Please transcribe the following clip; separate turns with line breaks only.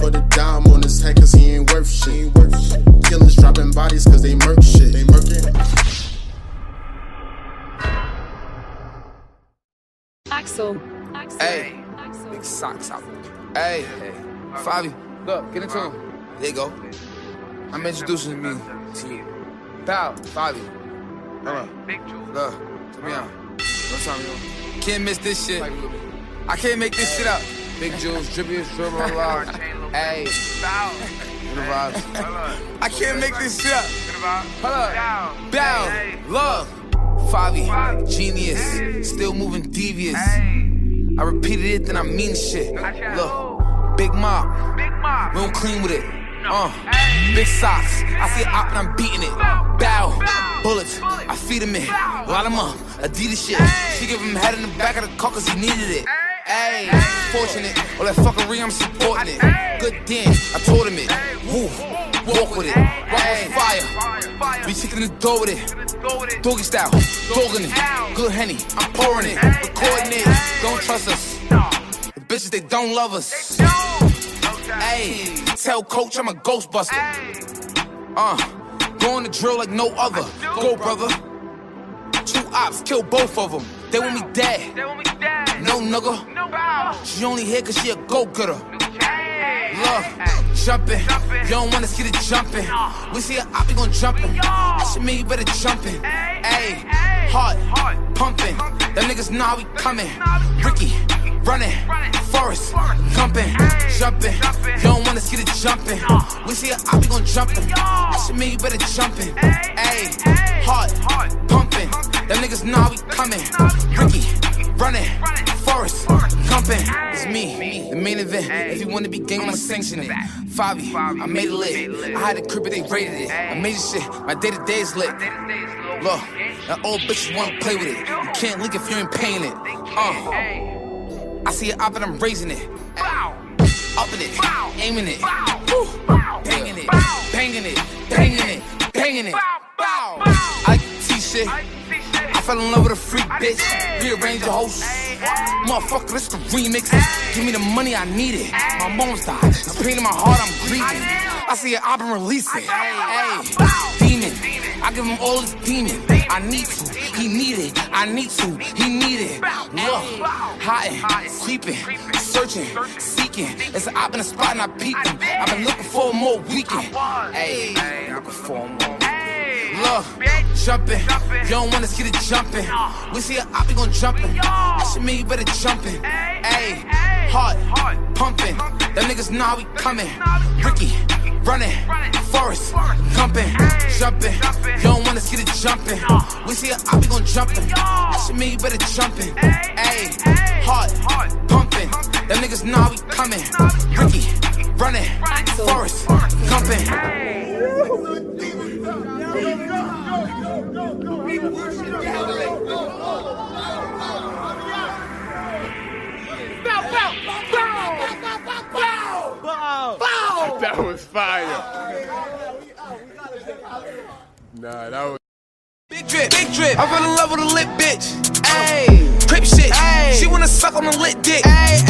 put a dime on his head cause he ain't worth shit. He ain't worth shit. Killers dropping bodies cause they murk shit. They murking.
Axel. Axel.
Hey.
Axel.
Big socks out. Hey, hey. Fabi, look, get into him. There you go. I'm introducing me to you. Pal, Fabi. Hold on. Big Look, come here. What's up, yo? Can't miss this shit. I can't make this shit up. Big Jules, drippiest dribble alive. Hey. You the vibes. I can't make this shit up. Hold up. Bow. Love. Favi. Genius. Still moving devious. I repeated it, then I mean shit. Look. Big mop. We don't clean with it. Uh, big socks. I see it out and I'm beating it. Bow, bullets. I feed him it. Line him up. Adidas shit. She give him head in the back of the car cause he needed it. Ayy, fortunate. All that fuckery, I'm supporting it. Good dance. I told him it. Woo, walk with it. Ayy, fire. Be kicking the door with it. Doggy style, dogging it. Good henny, I'm pouring it. Recording it. Don't trust us. The bitches, they don't love us. Hey, tell coach I'm a ghostbuster. Uh, going to drill like no other. Go, brother. Two ops, kill both of them. They want me dead. No, nigga. She only here cause she a go-getter. Look, jumping. You don't wanna see the jumping. We see a op, we gon' jumping. That shit mean you better jumping. Ayy, heart pumping. Them niggas know we coming. Ricky, running. Forest, jumping, jumping. You don't wanna see the jumping. We see a op, we gon' jumping. That shit mean you better jumping. Ayy, heart pumping. Them niggas know we coming. Ricky, running. Forest, jumping. It's me, the main event. If you wanna be gang, I'ma sanction it. Favi, I made it lit. I had a crib, but they rated it. I made it shit. My day to day is lit. Look, that old bitch wanna play with it. You can't link if you ain't paying it. Uh, I see it up and I'm raising it. Upping it, aiming it, Woo. banging it, banging it, banging it, banging it. I like the T-shit. I fell in love with a freak bitch. Rearrange the whole shit. Motherfucker, this the remix. Give me the money, I need it. My mom's died. It's pain in my heart, I'm grieving. I see it, I've been releasing. Hey, demon. I give him all his demon. I need to, he need it. I need to, he need it. Look, hiding, sleeping, searching, seeking. It's an op in a spot and I peeped. I've been looking for a more weekend. Hey, looking for a more Look, jumping. You don't wanna see the jumping. We see a op, we gon' jumping. That shit mean you better jumping. Ayy, heart pumping. Them niggas know we coming. Ricky, running. Forest, jumping, jumping. You don't wanna see the jumping. We see a op, we gon' jumping. That shit mean you better jumping. Ayy, heart pumping. Them niggas know we coming. Ricky, running. Forest, jumping.
That was fire. Nah, that was.
Big drip, big drip. I fell in love with a lit bitch. Ayy, crip shit. Ayy, she wanna suck on a lit dick. Ayy, ayy.